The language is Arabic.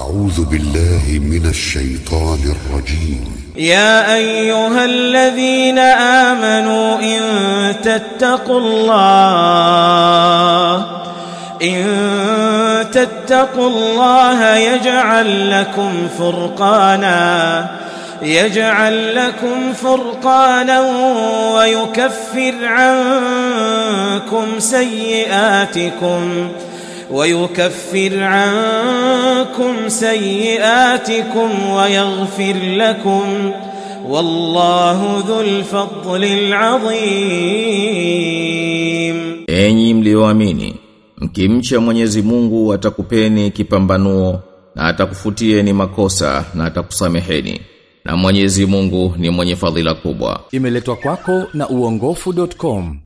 أعوذ بالله من الشيطان الرجيم. يا أيها الذين آمنوا إن تتقوا الله إن تتقوا الله يجعل لكم فرقانا يجعل لكم فرقانا ويكفر عنكم سيئاتكم. ويكفر عنكم سيئاتكم ويغفر لكم والله ذو الفضل العظيم Enyi mlioamini, mkimcha Mwenyezi Mungu atakupeni kipambanuo na atakufutieni makosa na atakusameheni. Na Mwenyezi Mungu ni mwenye fadhila kubwa. Imeletwa kwako na uongofu.com.